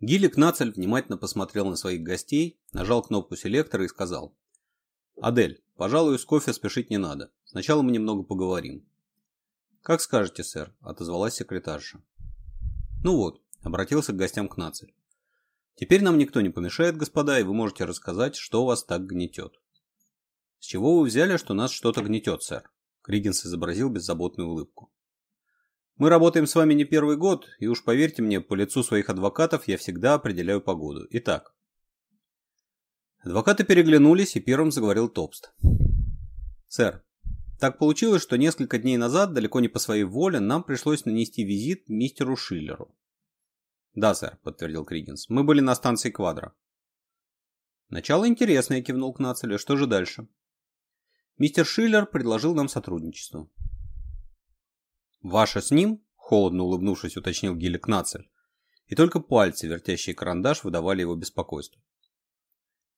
Гилик Нацель внимательно посмотрел на своих гостей, нажал кнопку селектора и сказал. «Адель, пожалуй, с кофе спешить не надо. Сначала мы немного поговорим». «Как скажете, сэр», – отозвалась секретарша. «Ну вот», – обратился к гостям к Нацель. «Теперь нам никто не помешает, господа, и вы можете рассказать, что вас так гнетет». «С чего вы взяли, что нас что-то гнетет, сэр?» Кригинс изобразил беззаботную улыбку. Мы работаем с вами не первый год, и уж поверьте мне, по лицу своих адвокатов я всегда определяю погоду. Итак. Адвокаты переглянулись, и первым заговорил Топст. Сэр, так получилось, что несколько дней назад, далеко не по своей воле, нам пришлось нанести визит мистеру Шиллеру. Да, сэр, подтвердил Кригинс. Мы были на станции Квадро. Начало интересное, кивнул Кнацеле. Что же дальше? Мистер Шиллер предложил нам сотрудничество. «Ваша с ним?» – холодно улыбнувшись, уточнил Гилек Нацель. И только пальцы, вертящие карандаш, выдавали его беспокойство.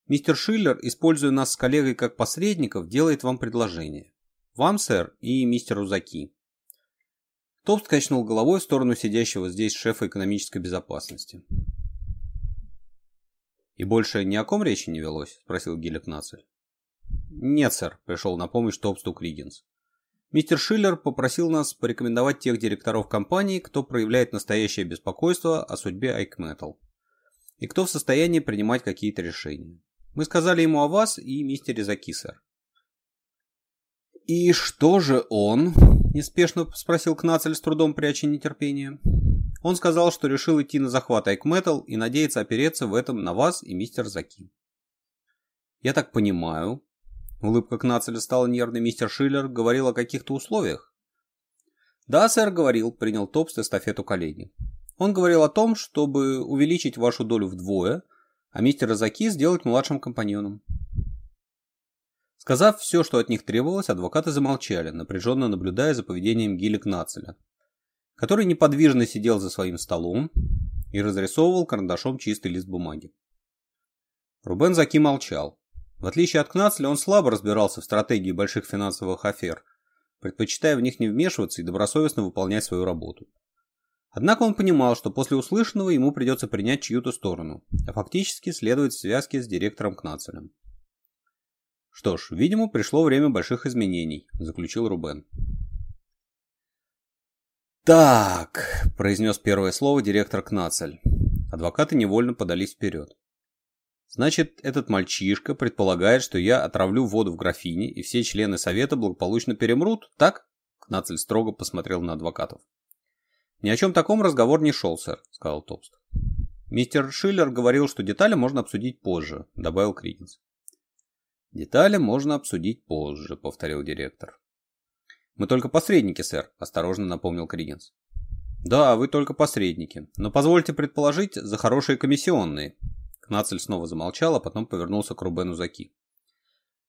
«Мистер Шиллер, используя нас с коллегой как посредников, делает вам предложение. Вам, сэр, и мистеру Заки». Топс качнул головой в сторону сидящего здесь шефа экономической безопасности. «И больше ни о ком речи не велось?» – спросил Гилек Нацель. «Нет, сэр», – пришел на помощь Топсту Кригенс. Мистер Шиллер попросил нас порекомендовать тех директоров компании, кто проявляет настоящее беспокойство о судьбе Айкметал и кто в состоянии принимать какие-то решения. Мы сказали ему о вас и мистере Закисер. «И что же он?» – неспешно спросил Кнацель, с трудом пряча нетерпение. Он сказал, что решил идти на захват Айкметал и надеется опереться в этом на вас и мистер Заки. «Я так понимаю», Улыбка Кнацеля стала нервной, мистер Шиллер говорил о каких-то условиях. «Да, сэр, говорил», — принял Топст эстафету коллеги. «Он говорил о том, чтобы увеличить вашу долю вдвое, а мистера Заки сделать младшим компаньоном». Сказав все, что от них требовалось, адвокаты замолчали, напряженно наблюдая за поведением Гилли Кнацеля, который неподвижно сидел за своим столом и разрисовывал карандашом чистый лист бумаги. Рубен Заки молчал. В отличие от Кнацля, он слабо разбирался в стратегии больших финансовых афер, предпочитая в них не вмешиваться и добросовестно выполнять свою работу. Однако он понимал, что после услышанного ему придется принять чью-то сторону, а фактически следовать связке с директором Кнацелем. «Что ж, видимо, пришло время больших изменений», – заключил Рубен. «Так», – произнес первое слово директор Кнацель. Адвокаты невольно подались вперед. Значит, этот мальчишка предполагает, что я отравлю воду в графине, и все члены совета благополучно перемрут, так? Нацель строго посмотрел на адвокатов. «Ни о чем таком разговор не шел, сэр», — сказал Топст. «Мистер Шиллер говорил, что детали можно обсудить позже», — добавил Криггинс. «Детали можно обсудить позже», — повторил директор. «Мы только посредники, сэр», — осторожно напомнил Криггинс. «Да, вы только посредники, но позвольте предположить, за хорошие комиссионные», Нацель снова замолчал, а потом повернулся к Рубену Заки.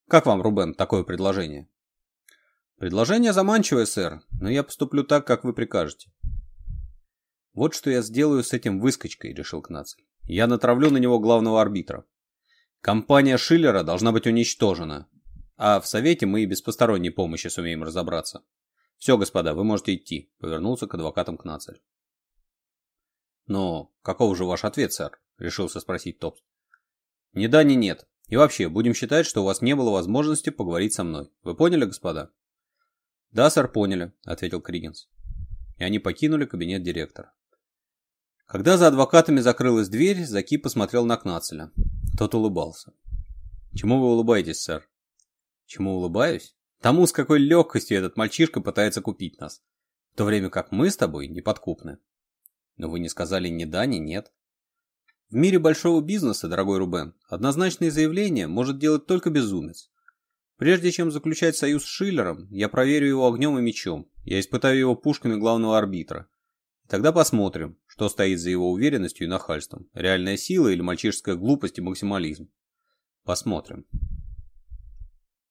«Как вам, Рубен, такое предложение?» «Предложение заманчивое, сэр, но я поступлю так, как вы прикажете». «Вот что я сделаю с этим выскочкой», — решил Кнацель. «Я натравлю на него главного арбитра. Компания Шиллера должна быть уничтожена, а в Совете мы и без посторонней помощи сумеем разобраться. Все, господа, вы можете идти», — повернулся к адвокатам Кнацель. «Но «Каков же ваш ответ, сэр?» – решился спросить Топс. «Ни да, ни нет. И вообще, будем считать, что у вас не было возможности поговорить со мной. Вы поняли, господа?» «Да, сэр, поняли», – ответил Криггинс. И они покинули кабинет директора. Когда за адвокатами закрылась дверь, Заки посмотрел на Кнацеля. Тот улыбался. «Чему вы улыбаетесь, сэр?» «Чему улыбаюсь?» «Тому, с какой легкостью этот мальчишка пытается купить нас, в то время как мы с тобой неподкупны». Но вы не сказали ни да, ни нет. В мире большого бизнеса, дорогой Рубен, однозначные заявления может делать только безумец. Прежде чем заключать союз с Шиллером, я проверю его огнем и мечом. Я испытаю его пушками главного арбитра. Тогда посмотрим, что стоит за его уверенностью и нахальством. Реальная сила или мальчишеская глупость и максимализм. Посмотрим.